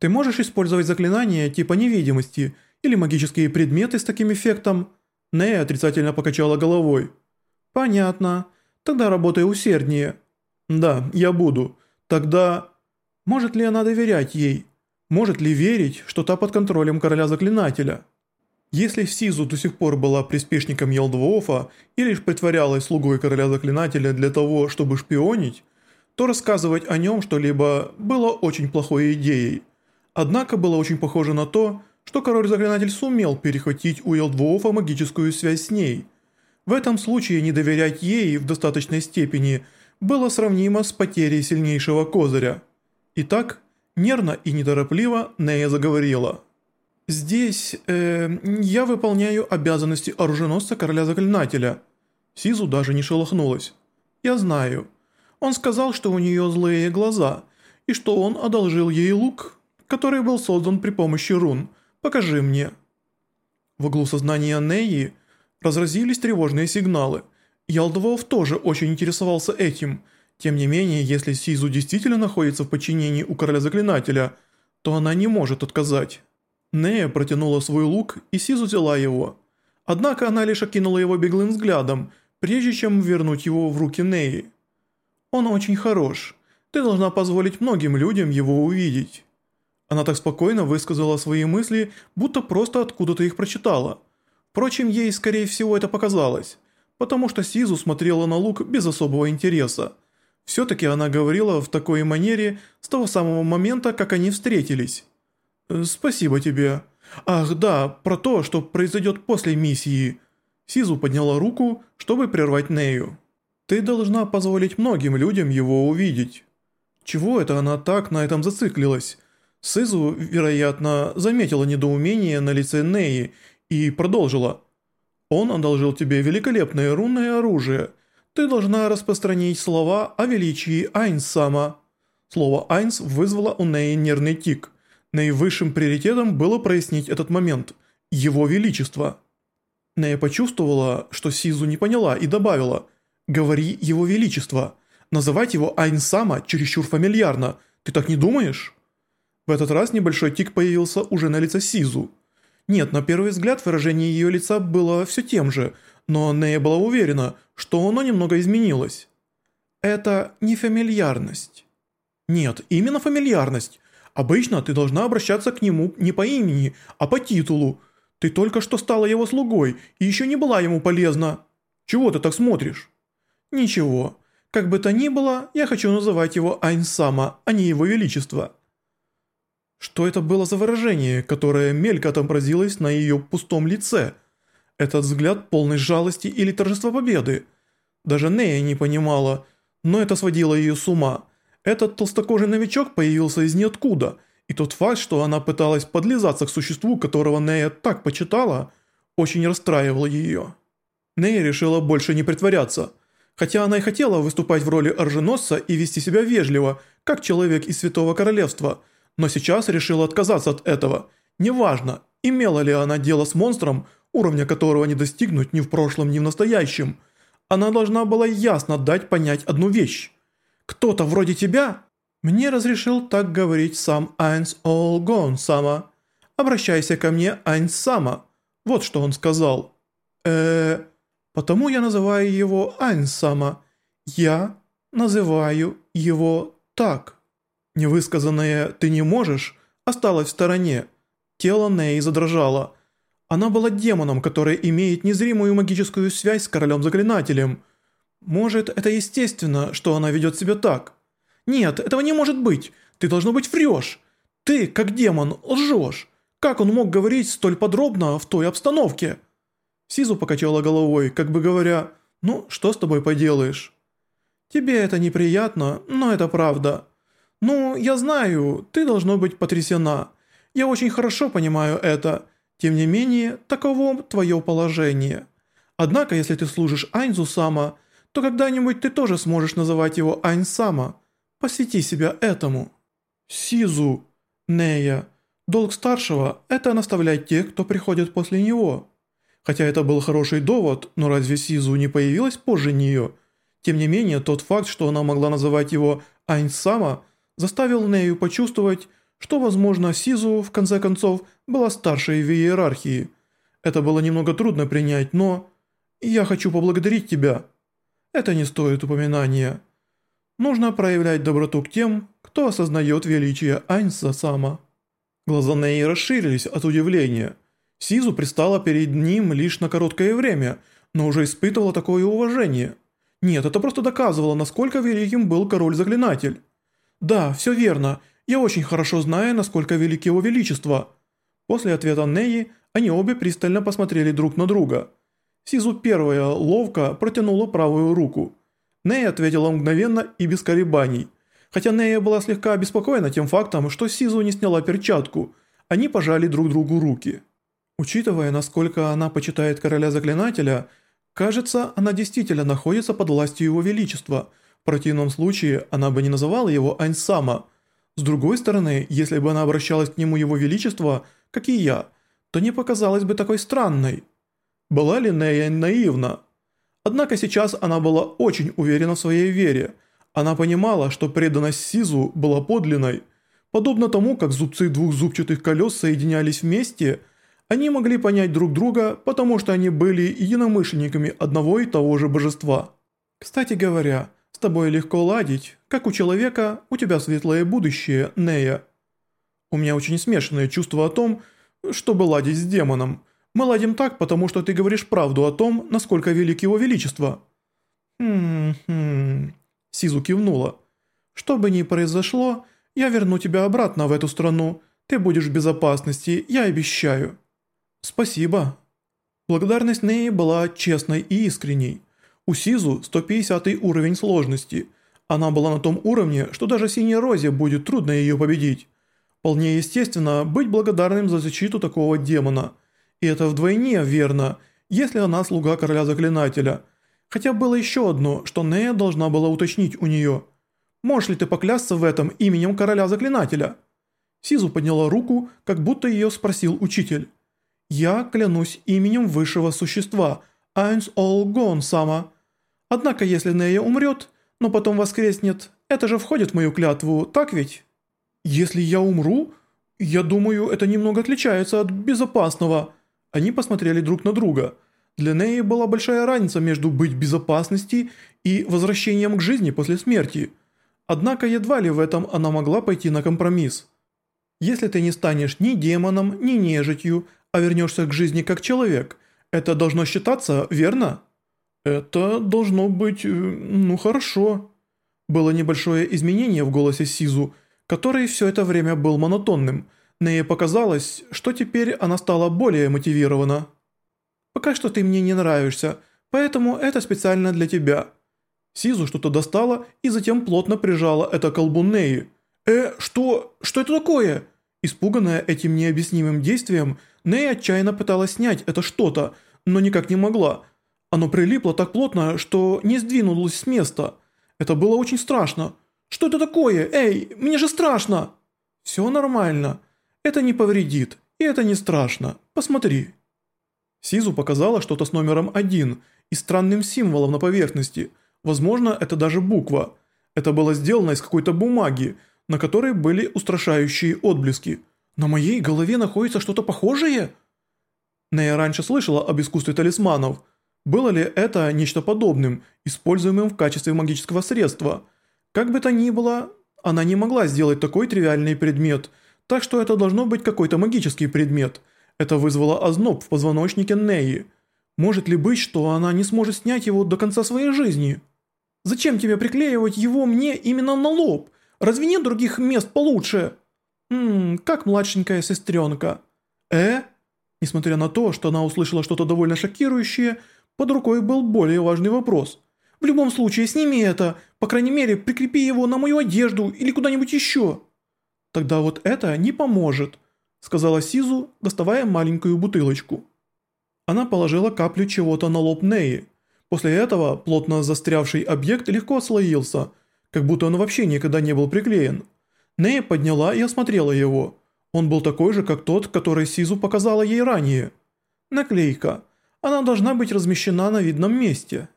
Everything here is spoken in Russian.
Ты можешь использовать заклинания типа невидимости или магические предметы с таким эффектом? Нея отрицательно покачала головой. Понятно. Тогда работай усерднее. Да, я буду. Тогда... Может ли она доверять ей? Может ли верить, что та под контролем короля заклинателя? Если Сизу до сих пор была приспешником Елдвоофа и лишь притворялась слугой короля заклинателя для того, чтобы шпионить, то рассказывать о нем что-либо было очень плохой идеей. Однако было очень похоже на то, что король-заклинатель сумел перехватить у Елдвоофа магическую связь с ней. В этом случае не доверять ей в достаточной степени было сравнимо с потерей сильнейшего козыря. Итак, нервно и неторопливо Нея заговорила. «Здесь, э, я выполняю обязанности оруженосца короля-заклинателя». Сизу даже не шелохнулась. «Я знаю. Он сказал, что у нее злые глаза, и что он одолжил ей лук, который был создан при помощи рун. Покажи мне». В углу сознания Неи разразились тревожные сигналы. Ялдвов тоже очень интересовался этим. Тем не менее, если Сизу действительно находится в подчинении у короля-заклинателя, то она не может отказать. Нея протянула свой лук, и Сизу взяла его. Однако она лишь окинула его беглым взглядом, прежде чем вернуть его в руки Неи. «Он очень хорош. Ты должна позволить многим людям его увидеть». Она так спокойно высказала свои мысли, будто просто откуда-то их прочитала. Впрочем, ей, скорее всего, это показалось, потому что Сизу смотрела на лук без особого интереса. Все-таки она говорила в такой манере с того самого момента, как они встретились. «Э, «Спасибо тебе. Ах, да, про то, что произойдет после миссии». Сизу подняла руку, чтобы прервать Нею. «Ты должна позволить многим людям его увидеть». Чего это она так на этом зациклилась? Сизу, вероятно, заметила недоумение на лице Неи и продолжила. «Он одолжил тебе великолепное рунное оружие. Ты должна распространить слова о величии Айнсама». Слово «Айнс» вызвало у Неи нервный тик – Наивысшим приоритетом было прояснить этот момент – его величество. Нея почувствовала, что Сизу не поняла и добавила «Говори его величество». Называть его Айнсама чересчур фамильярно. Ты так не думаешь? В этот раз небольшой тик появился уже на лице Сизу. Нет, на первый взгляд выражение ее лица было все тем же, но Нея была уверена, что оно немного изменилось. Это не фамильярность. Нет, именно фамильярность. Обычно ты должна обращаться к нему не по имени, а по титулу. Ты только что стала его слугой и еще не была ему полезна. Чего ты так смотришь? Ничего. Как бы то ни было, я хочу называть его Айнсама, а не его величество. Что это было за выражение, которое мельком отобразилось на ее пустом лице? Этот взгляд полный жалости или торжества победы? Даже Нея не понимала, но это сводило ее с ума – этот толстокожий новичок появился из ниоткуда, и тот факт, что она пыталась подлизаться к существу, которого Нея так почитала, очень расстраивал ее. Нея решила больше не притворяться. Хотя она и хотела выступать в роли оруженосца и вести себя вежливо, как человек из Святого Королевства, но сейчас решила отказаться от этого. Неважно, имела ли она дело с монстром, уровня которого не достигнуть ни в прошлом, ни в настоящем. Она должна была ясно дать понять одну вещь. Кто-то вроде тебя мне разрешил так говорить сам Айнс Олгон Сама. Обращайся ко мне Айнс Сама. Вот что он сказал. э потому я называю его Айнс Сама. Я называю его так. Невысказанное «ты не можешь» осталось в стороне. Тело Ней задрожало. Она была демоном, который имеет незримую магическую связь с королем-заклинателем – может, это естественно, что она ведет себя так? Нет, этого не может быть. Ты, должно быть, врешь. Ты, как демон, лжешь. Как он мог говорить столь подробно в той обстановке?» Сизу покачала головой, как бы говоря, «Ну, что с тобой поделаешь?» «Тебе это неприятно, но это правда. Ну, я знаю, ты должно быть потрясена. Я очень хорошо понимаю это. Тем не менее, таково твое положение. Однако, если ты служишь Айнзу Сама, то когда-нибудь ты тоже сможешь называть его Айнсама. Посвяти себя этому. Сизу, Нея. Долг старшего – это наставлять тех, кто приходит после него. Хотя это был хороший довод, но разве Сизу не появилась позже нее? Тем не менее, тот факт, что она могла называть его Айнсама, заставил Нею почувствовать, что, возможно, Сизу, в конце концов, была старшей в иерархии. Это было немного трудно принять, но... Я хочу поблагодарить тебя. Это не стоит упоминания. Нужно проявлять доброту к тем, кто осознает величие Айнса Сама. Глаза Ней расширились от удивления. Сизу пристала перед ним лишь на короткое время, но уже испытывала такое уважение. Нет, это просто доказывало, насколько великим был король-заклинатель. Да, все верно, я очень хорошо знаю, насколько велик его величество. После ответа Неи они обе пристально посмотрели друг на друга. Сизу первая ловко протянула правую руку. Нея ответила мгновенно и без колебаний. Хотя Нея была слегка обеспокоена тем фактом, что Сизу не сняла перчатку, они пожали друг другу руки. Учитывая, насколько она почитает короля-заклинателя, кажется, она действительно находится под властью его величества. В противном случае она бы не называла его Айнсама. С другой стороны, если бы она обращалась к нему его величество, как и я, то не показалась бы такой странной. Была ли Нея наивна? Однако сейчас она была очень уверена в своей вере. Она понимала, что преданность Сизу была подлинной. Подобно тому, как зубцы двух зубчатых колес соединялись вместе – они могли понять друг друга, потому что они были единомышленниками одного и того же божества. Кстати говоря, тобой легко ладить, как у человека, у тебя светлое будущее, Нея. У меня очень смешанное чувство о том, чтобы ладить с демоном. Мы ладим так, потому что ты говоришь правду о том, насколько велик его величество. Хм-хм... Сизу кивнула. Что бы ни произошло, я верну тебя обратно в эту страну. Ты будешь в безопасности, я обещаю. «Спасибо». Благодарность Неи была честной и искренней. У Сизу 150 уровень сложности. Она была на том уровне, что даже синей розе будет трудно ее победить. Вполне естественно быть благодарным за защиту такого демона. И это вдвойне верно, если она слуга короля заклинателя. Хотя было еще одно, что Нея должна была уточнить у нее. «Можешь ли ты поклясться в этом именем короля заклинателя?» Сизу подняла руку, как будто ее спросил учитель. Я клянусь именем высшего существа, Айнс Ол Гон Сама. Однако если Нея умрет, но потом воскреснет, это же входит в мою клятву, так ведь? Если я умру, я думаю, это немного отличается от безопасного. Они посмотрели друг на друга. Для Неи была большая разница между быть в безопасности и возвращением к жизни после смерти. Однако едва ли в этом она могла пойти на компромисс. Если ты не станешь ни демоном, ни нежитью, а вернешься к жизни как человек, это должно считаться, верно? Это должно быть, э, ну хорошо. Было небольшое изменение в голосе Сизу, который все это время был монотонным. Нее показалось, что теперь она стала более мотивирована. «Пока что ты мне не нравишься, поэтому это специально для тебя». Сизу что-то достала и затем плотно прижала это колбу Неи. «Э, что? Что это такое?» Испуганная этим необъяснимым действием, Нэй отчаянно пыталась снять это что-то, но никак не могла. Оно прилипло так плотно, что не сдвинулось с места. Это было очень страшно. «Что это такое? Эй, мне же страшно!» «Все нормально. Это не повредит, и это не страшно. Посмотри». Сизу показала что-то с номером один и странным символом на поверхности. Возможно, это даже буква. Это было сделано из какой-то бумаги, на которой были устрашающие отблески. На моей голове находится что-то похожее? Нея раньше слышала об искусстве талисманов. Было ли это нечто подобным, используемым в качестве магического средства? Как бы то ни было, она не могла сделать такой тривиальный предмет, так что это должно быть какой-то магический предмет. Это вызвало озноб в позвоночнике Неи. Может ли быть, что она не сможет снять его до конца своей жизни? Зачем тебе приклеивать его мне именно на лоб? Разве нет других мест получше?» «Ммм, как младшенькая сестренка». «Э?» Несмотря на то, что она услышала что-то довольно шокирующее, под рукой был более важный вопрос. «В любом случае, сними это, по крайней мере, прикрепи его на мою одежду или куда-нибудь еще». «Тогда вот это не поможет», сказала Сизу, доставая маленькую бутылочку. Она положила каплю чего-то на лоб Неи. После этого плотно застрявший объект легко отслоился – как будто он вообще никогда не был приклеен. Нея подняла и осмотрела его. Он был такой же, как тот, который Сизу показала ей ранее. Наклейка. Она должна быть размещена на видном месте.